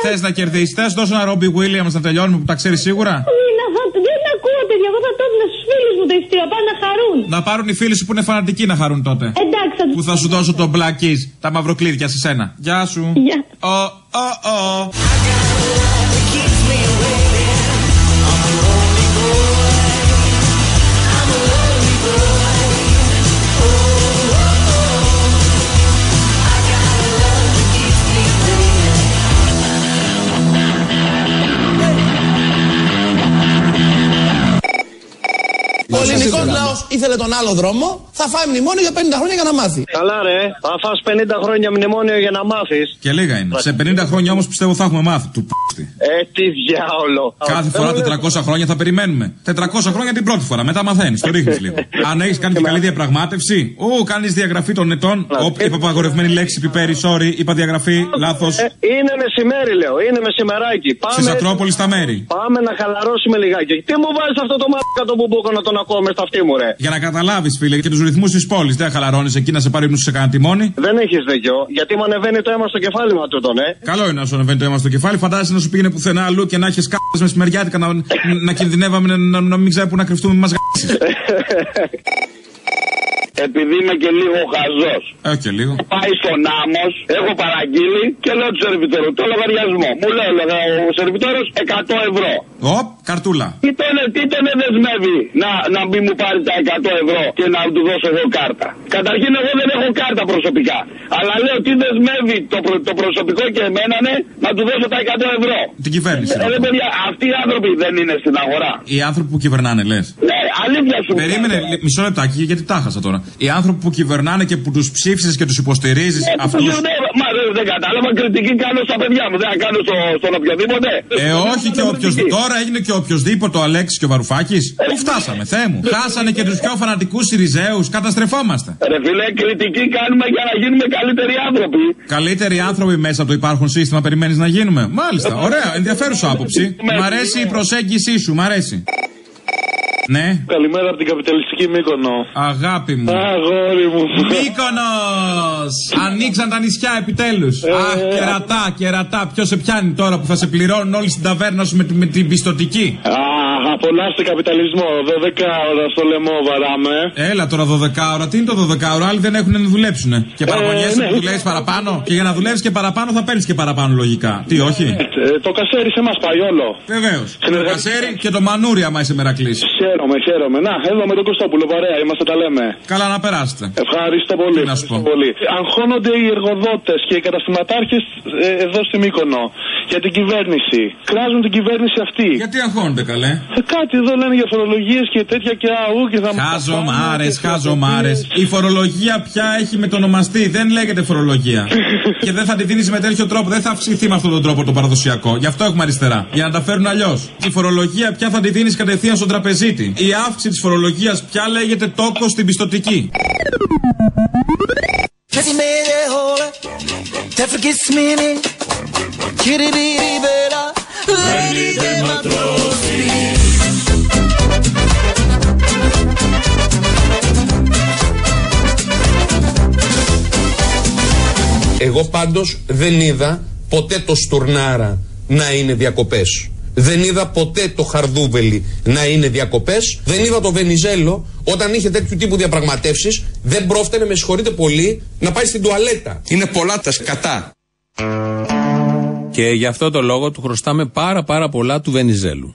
Θες να κερδίσεις, θες δώσω ένα Ρόμπι Williams να τελειώνουμε που τα ξέρεις σίγουρα; Είναι αυτό, δεν ακούω, παιδιά. Εγώ θα το έδινα στους φίλους μου το ειστήριο. Πάνε να χαρούν. Να πάρουν οι φίλοι σου που είναι φανατικοί να χαρούν τότε. Εντάξει, θα Που θα σου δώσω το Black Keys, τα μαυροκλίδια σε σένα. Γεια σου. Γεια. Ο, ο, ο. Ο ελληνικό λαό ήθελε τον άλλο δρόμο, θα φάει μνημόνιο για 50 χρόνια για να μάθει. Καλά, ρε. Θα φας 50 χρόνια μνημόνιο για να μάθει. Και λίγα είναι. Σε 50 χρόνια όμω πιστεύω θα έχουμε μάθει του π***τη. Ε, τι διάολο. Κάθε φορά 400 χρόνια θα περιμένουμε. 400 χρόνια την πρώτη φορά, μετά μαθαίνει. Το ρίχνει λίγο. Αν έχει κάνει και καλή διαπραγμάτευση. Ού, κάνει διαγραφή των ετών. Όπ, είπα απαγορευμένη λέξη πιπέρι, sorry, είπα διαγραφή, λάθο. Ε, είναι μεσημέρι, λέω. Είναι μεσημεράκι. Στι Ατρόπολη στα μέρη. Πάμε να χαλαρώσουμε λιγάκι. Τι μου βάζει αυτό το μάκα το μπουμπούκο να τον ακούω με στα αυτή μου, ρε. Για να καταλάβεις, φίλε, και τους ρυθμούς της πόλης. Δεν χαλαρώνεις εκεί να σε πάρει ύπνος σε κανένα τιμόνι. Δεν έχεις δίκιο. Γιατί μου ανεβαίνει το αίμα στο κεφάλι μα τούτον, ε. Καλό είναι να σου ανεβαίνει το αίμα στο κεφάλι. Φαντάζεσαι να σου πήγαινε πουθενά αλλού και να έχεις κάρτες μεσημεριάτικα να, να κινδυνεύαμε να, να, να μην ξέρουμε που να κρυφτούμε, μας γαίσει. Επειδή είμαι και λίγο χαζός. Ε, και λίγο. Πάει στον άμμος, έχω παραγγείλει και λέω του σερβιτόρου το λογαριασμό. Μου λέει ο σερβιτόρος 100 ευρώ. Οπ, καρτούλα. Τι τον, τι τον δεσμεύει να, να μην μου πάρει τα 100 ευρώ και να του δώσω εγώ κάρτα. Καταρχήν εγώ δεν έχω κάρτα προσωπικά. Αλλά λέω τι δεσμεύει το, προ- το προσωπικό και εμένα ναι, να του δώσω τα 100 ευρώ. Την κυβέρνηση. Ε, ρε, παιδιά, αυτοί οι άνθρωποι δεν είναι στην αγορά. Οι άνθρωποι που κυβερνάνε, λες. Ναι, αλήθεια σου. Περίμενε λι- μισό λεπτάκι, γιατί τα χάσα τώρα. Οι άνθρωποι που κυβερνάνε και που τους ψήφισες και τους υποστηρίζεις, αυτούς; Ναι, Μα δεν, δεν κατάλαβα, κριτική κάνω στα παιδιά μου. Δεν θα κάνω στο, στον οποιοδήποτε. Ε, όχι και οποιοδήποτε. Τώρα έγινε και οποιοδήποτε ο Αλέξης και ο Βαρουφάκης. Πού φτάσαμε, Θεέ μου; Χάσανε και τους πιο φανατικούς Σιριζέους. Καταστρεφόμαστε. Ρε φίλε, κριτική κάνουμε για να γίνουμε καλύτεροι άνθρωποι. Καλύτεροι άνθρωποι μέσα από το υπάρχον σύστημα περιμένεις να γίνουμε; Μάλιστα, ωραία, ενδιαφέρουσα άποψη. Μ' αρέσει η προσέγγιση σου, μ' αρέσει. Ναι. Καλημέρα από την καπιταλιστική Μύκονο. Αγάπη μου. Αγόρι μου. Μύκονος! Ανοίξαν τα νησιά επιτέλους. Ε, Αχ, κερατά, κερατά. Ποιος σε πιάνει τώρα που θα σε πληρώνουν όλοι στην ταβέρνα σου με, τη- με την πιστοτική; Α, απολαύστε καπιταλισμό. 12 ώρα στο λαιμό βαράμε. Έλα τώρα 12 ώρα. Τι είναι το 12 ώρα, άλλοι δεν έχουν να δουλέψουν. Και παραπονιέσαι ναι. που δουλεύεις παραπάνω; Και για να δουλεύεις και παραπάνω θα παίρνεις και παραπάνω λογικά. Τι, όχι; Ε, το κασέρι σε μας πάει όλο. Βεβαίως. Το κασέρι και το μανούρι, άμα είσαι μερακλής. Χαίρομαι, χαίρομαι. Να, εδώ με τον Κωστόπουλο, παρέα, είμαστε τα λέμε. Καλά να περάσετε. Ευχαριστώ πολύ. Τι να σου πω. ευχαριστώ πολύ. Αγχώνονται οι εργοδότες και οι καταστηματάρχες εδώ στη Μύκονο για την κυβέρνηση. Κράζουν την κυβέρνηση αυτή. Γιατί αγχώνονται καλέ; Ε, κάτι εδώ λένε για φορολογίες και τέτοια και αού και θα μας Χάζω τα πάνε μάρε, και χάζω μάρε. Η φορολογία πια έχει μετονομαστεί. Δεν λέγεται φορολογία. και δεν θα τη δίνεις με τέτοιο τρόπο. Δεν θα αυξηθεί με αυτόν τον τρόπο το παραδοσιακό. Γι' αυτό έχουμε αριστερά. Για να τα φέρουν αλλιώς. Η φορολογία πια θα τη δίνεις κατευθείαν στον τραπεζίτη. Η αύξηση της φορολογίας πια λέγεται τόκο στην πιστοτική. Kasi me de hola, te vergiss mich nicht. Kiribiribera, Lady de Matrosi. Εγώ πάντως δεν είδα ποτέ το Στουρνάρα να είναι διακοπές. Δεν είδα ποτέ το Χαρδούβελι να είναι διακοπές. Δεν είδα το Βενιζέλο όταν είχε τέτοιου τύπου διαπραγματεύσεις. Δεν πρόφτανε, με συγχωρείτε πολύ, να πάει στην τουαλέτα. Είναι πολλά τα σκατά. Και γι' αυτό το λόγο του χρωστάμε πάρα πάρα πολλά του Βενιζέλου.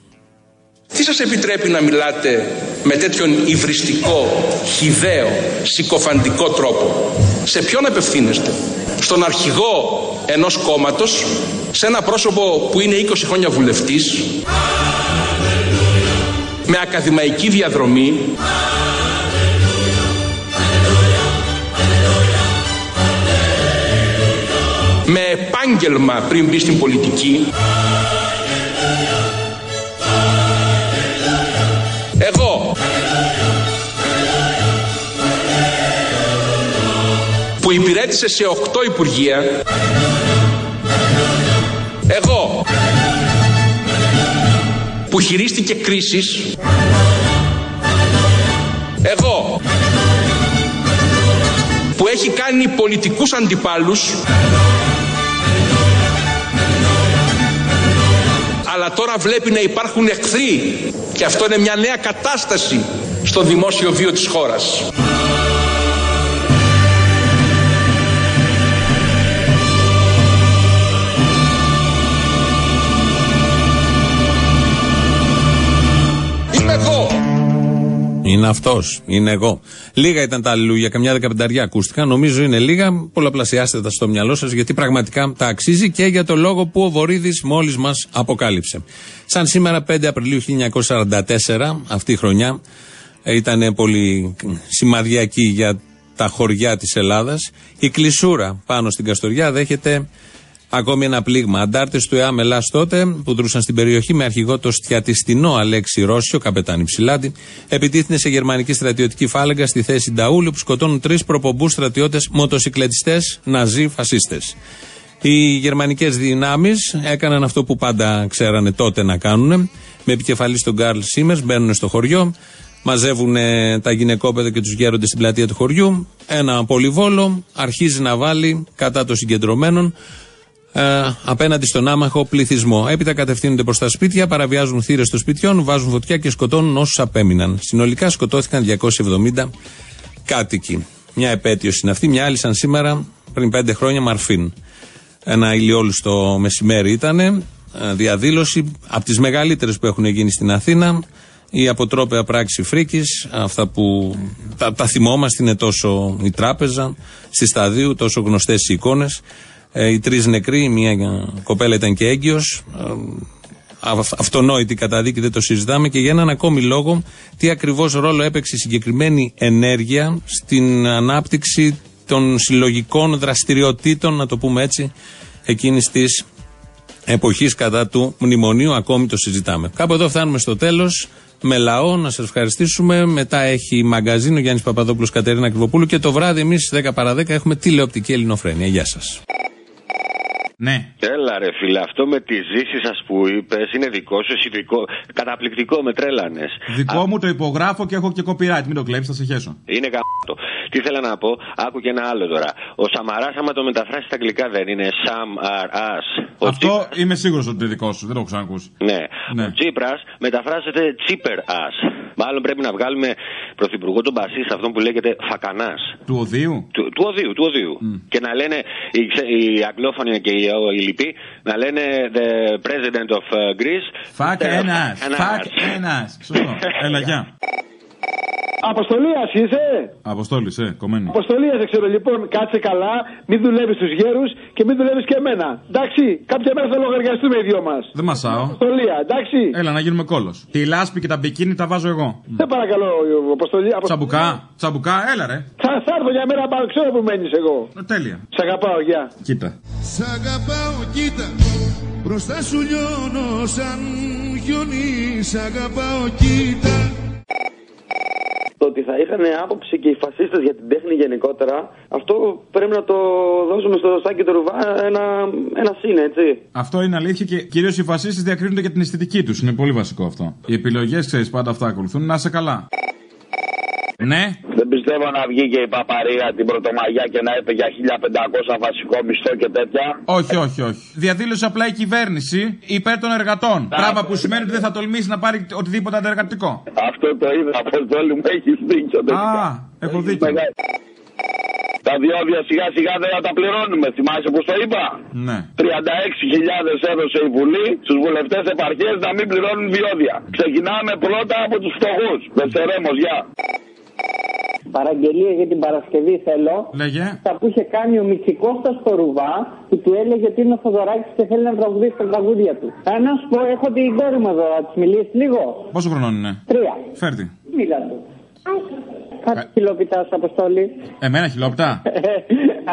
Τι σας επιτρέπει να μιλάτε με τέτοιον υβριστικό, χιδαίο, συκοφαντικό τρόπο; Σε ποιον απευθύνεστε; Στον αρχηγό ενός κόμματος, σε ένα πρόσωπο που είναι 20 χρόνια βουλευτής, με ακαδημαϊκή διαδρομή, με επάγγελμα πριν μπει στην πολιτική, Εγώ υπηρέτησε σε 8 υπουργεία. Εγώ που χειρίστηκε κρίσεις. Εγώ που έχει κάνει πολιτικούς αντιπάλους. Αλλά τώρα βλέπει να υπάρχουν εχθροί. Και αυτό είναι μια νέα κατάσταση στο δημόσιο βίο της χώρας. Είναι αυτός. Είναι εγώ. Λίγα ήταν τα αλληλούια, καμιά δεκαπενταριά ακούστηκαν. Νομίζω είναι λίγα. Πολλαπλασιάστε τα στο μυαλό σας, γιατί πραγματικά τα αξίζει και για το λόγο που ο Βορύδης μόλις μας αποκάλυψε. Σαν σήμερα 5 Απριλίου 1944, αυτή η χρονιά, ήταν πολύ σημαδιακή για τα χωριά της Ελλάδας. Η κλεισούρα πάνω στην Καστοριά δέχεται ακόμη ένα πλήγμα. Αντάρτες του ΕΑΜ Ελλάς τότε που δρούσαν στην περιοχή με αρχηγό το στιατιστινό Αλέξη Ρώσιο, καπετάνη Ψηλάντη, επιτίθυνε σε γερμανική στρατιωτική φάλαγγα στη θέση Νταούλου που σκοτώνουν τρεις προπομπούς στρατιώτες μοτοσυκλετιστές, ναζί, φασίστες. Οι γερμανικές δυνάμεις έκαναν αυτό που πάντα ξέρανε τότε να κάνουν. Με επικεφαλής στον Καρλ Σίμερς, μπαίνουν στο χωριό, μαζεύουν ε, τα γυναικόπαιδα και τους γέροντε στην πλατεία του χωριού. Ένα πολυβόλο αρχίζει να βάλει κατά των συγκεντρωμένων ε, απέναντι στον άμαχο πληθυσμό. Έπειτα κατευθύνονται προς τα σπίτια, παραβιάζουν θύρες των σπιτιών, βάζουν φωτιά και σκοτώνουν όσους απέμειναν. Συνολικά σκοτώθηκαν 270 κάτοικοι. Μια επέτειος είναι αυτή, μια άλλη σαν σήμερα, πριν πέντε χρόνια, Μαρφίν. Ένα ηλιόλουστο μεσημέρι ήταν, διαδήλωση από τις μεγαλύτερες που έχουν γίνει στην Αθήνα. Η αποτρόπαια πράξη φρίκης, αυτά που τα, τα θυμόμαστε είναι τόσο η τράπεζα, στη σταδίου, τόσο γνωστές οι εικόνες. Ε, οι τρεις νεκροί, μία κοπέλα ήταν και έγκυος. Αυτονόητη καταδίκη, δεν το συζητάμε. Και για έναν ακόμη λόγο, τι ακριβώς ρόλο έπαιξε η συγκεκριμένη ενέργεια στην ανάπτυξη των συλλογικών δραστηριοτήτων, να το πούμε έτσι, εκείνης της εποχής κατά του μνημονίου. Ακόμη το συζητάμε. Κάπου εδώ φτάνουμε στο τέλος. Με λαό, να σας ευχαριστήσουμε. Μετά έχει μαγκαζίνο Γιάννης Παπαδόπουλος Κατερίνα Κρυβοπούλου και το βράδυ εμείς 10 παρα 10 έχουμε τηλεοπτική ελληνοφρένεια. Γεια σας. Ναι. Έλα ρε φίλε, αυτό με τη ζήση σα που είπες είναι δικό σου, εσύ δικό. Καταπληκτικό, με τρέλανες. Δικό μου το υπογράφω και έχω και copyright. Μην το κλέψεις, θα σε χέσω. Είναι γαμπτό. Τι ήθελα να πω, άκου και ένα άλλο τώρα. Ο Σαμαράς, άμα το μεταφράσει στα αγγλικά, δεν είναι Sam are us. Ο Αυτό είμαι σίγουρος ότι είναι δικό σου, δεν το έχω ξανακούσει. Ναι. Ναι. Ο Τσίπρας μεταφράζεται cheaper us. Μάλλον πρέπει να βγάλουμε πρωθυπουργό τον Μπασίς, αυτόν που λέγεται Φακανάς. Του οδείου; Του, του οδείου, του οδείου. Και να λένε οι, ξε- οι αγγλόφωνοι και οι, οι λοιποί να λένε the president of uh, Greece. Φακ uh, ένας. Φακανάς. Φακ ένας. Σωστό. Έλα, γεια. Αποστολίας είσαι; Αποστόλης, ε, κομμένη. Αποστολίας δεν ξέρω λοιπόν, κάτσε καλά, μην δουλεύεις του γέρους και μην δουλεύεις και εμένα. Εντάξει, κάποια μέρα θα λογαριαστούμε οι δυο μας. Δεν μασάω. Αποστολία, εντάξει. Έλα να γίνουμε κόλος. Τη λάσπη και τα μπικίνι τα βάζω εγώ. Σε παρακαλώ, Αποστολία. Τσαμπουκά, τσαμπουκά, έλα ρε. Θα, θα έρθω για μέρα, πάνω, ξέρω που μένεις εγώ. Ε, Τέλεια. Σε αγαπάω, γεια. Κοίτα. Σ' αγαπάω κοίτα Μπροστά σου λιώνω σαν χιόνι Σ' αγαπάω κοίτα Το ότι θα είχαν άποψη και οι φασίστες για την τέχνη γενικότερα, αυτό πρέπει να το δώσουμε στο Σάκη του Ρουβά ένα, ένα σύν, έτσι. Αυτό είναι αλήθεια και κυρίως οι φασίστες διακρίνονται για την αισθητική τους. Είναι πολύ βασικό αυτό. Οι επιλογές, ξέρεις, πάντα αυτά ακολουθούν. Να είσαι καλά. Ναι. Δεν πιστεύω να βγήκε η Παπαρία την Πρωτομαγιά και να είπε για 1500 βασικό μισθό και τέτοια. Όχι, όχι, όχι. Διαδήλωσε απλά η κυβέρνηση υπέρ των εργατών. Πράγμα που σημαίνει ότι δεν θα τολμήσει να πάρει οτιδήποτε αντεργατικό. Αυτό το είδα, Αποστόλη μου, έχει δίκιο. τελικά. Α, έχω δίκιο. Μεγάλη. Τα διόδια σιγά σιγά δεν θα τα πληρώνουμε. Θυμάσαι πώ το είπα; Ναι. 36.000 έδωσε η Βουλή στους βουλευτές επαρχίες να μην πληρώνουν διόδια. Ξεκινάμε πρώτα από τους φτωχούς. Βεστερέμο, γεια. Παραγγελία για την Παρασκευή θέλω. Λέγε. Τα που είχε κάνει ο Μητσικώστα στο Ρουβά που του έλεγε ότι είναι ο Θοδωράκης και θέλει να τραγουδήσει τα τραγούδια του. Α, να σου πω, έχω την κόρη μου εδώ, να της μιλήσεις λίγο. Πόσο χρονών είναι; Τρία. Φέρτη. Μίλα του. Κάτι χιλόπιτας στο αποστόλη. Εμένα χιλόπτα.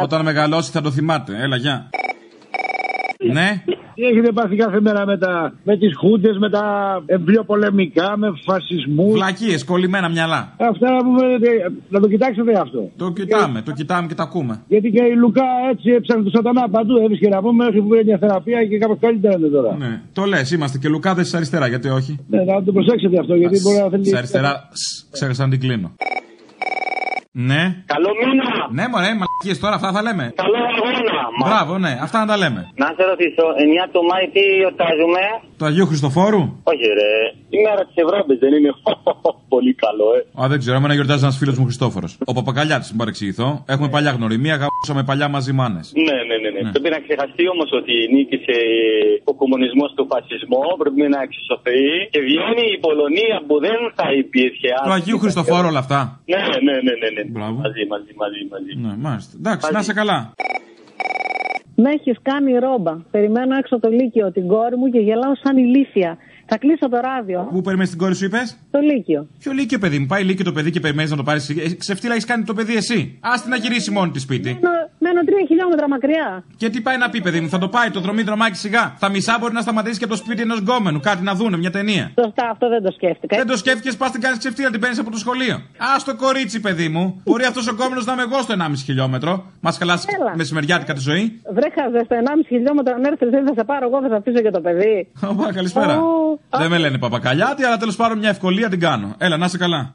Όταν μεγαλώσει θα το θυμάται. Έλα, γεια. Ναι; Τι έχετε πάθει κάθε μέρα με, τα, με τις χούντες, με τα εμβριοπολεμικά, με φασισμούς. Βλακίες, κολλημένα μυαλά. Αυτά που μένετε, να το κοιτάξετε αυτό. Το κοιτάμε, το κοιτάμε και τα ακούμε. Γιατί και η Λουκά έτσι έψαχνε το σατανά παντού, έβρισκε να πούμε μέχρι που βρήκε μια θεραπεία και κάπως καλύτερα είναι τώρα. Ναι. Το λες, είμαστε και λουκάδε τη αριστερά, γιατί όχι. Ναι, να το προσέξετε αυτό, γιατί μπορεί να θέλει. Τη αριστερά, σ, ξέχασα να την κλείνω. Ναι. Καλό μήνα. Ναι, μωρέ, μαλακίες τώρα αυτά θα λέμε. Καλό αγώνα. Μπράβο, ναι, αυτά να τα λέμε. Να σε ρωτήσω, 9 του Μάη τι γιορτάζουμε; Το Αγίου Χριστοφόρου; Όχι, ρε. Η μέρα τη Ευρώπη δεν είναι πολύ καλό, ε. Α, δεν ξέρω, εμένα γιορτάζει ένας φίλος μου Χριστόφορος. Ο Παπακαλιάτης, μην παρεξηγηθώ. Έχουμε παλιά γνωριμία, γαμπούσαμε παλιά μαζί μάνες. Ναι, ναι, ναι, ναι. Πρέπει να ξεχαστεί όμως ότι νίκησε ο κομμουνισμός του φασισμό. Πρέπει να εξισωθεί. Και βγαίνει η Πολωνία που δεν θα υπήρχε. Του Αγίου Χριστοφόρου όλα αυτά. Ναι, ναι, ναι, ναι. ναι. Μπράβο. Μαζί, μαζί, μαζί. μαζί. Ναι, μάλιστα. Εντάξει, να είσαι καλά. Με έχεις κάνει ρόμπα. Περιμένω έξω το Λύκειο την κόρη μου και γελάω σαν ηλίθια. Θα κλείσω το ράδιο. Πού περιμένεις την κόρη σου, είπες; Το Λύκειο. Ποιο λύκειο, παιδί μου, πάει λύκειο το παιδί και περιμένεις να το πάρεις. Ξεφτύλα έχεις κάνει το παιδί εσύ. Άστε να γυρίσει μόνη της σπίτι. Μένω, μένω τρία χιλιόμετρα μακριά. Και τι πάει να πει, παιδί μου, θα το πάει το δρομή δρομάκι σιγά. Θα μισά μπορεί να σταματήσει και το σπίτι ενός γκόμενου. Κάτι να δούνε, μια ταινία. Σωστά, αυτό δεν το σκέφτηκα. Δεν το σκέφτηκες, πας την κάνεις ξεφτύλα, την παίρνεις από το σχολείο. Α το κορίτσι, παιδί μου. Μπορεί αυτός ο γκόμενος να είμαι εγώ στο 1,5 χιλιόμετρο. Μας χαλάσει Έλα. μεσημεριάτικα τη ζωή. Βρε χαζέ, στο 1,5 χιλιόμετρο αν έρθεις, δεν θα σε πάρω εγώ, θα σε αφήσω για το παιδί. Οπα, καλησπέρα. Δεν με λένε παπακαλιάτη, αλλά τέλος πάντων μια ευκολία την κάνω. Έλα, να είσαι καλά.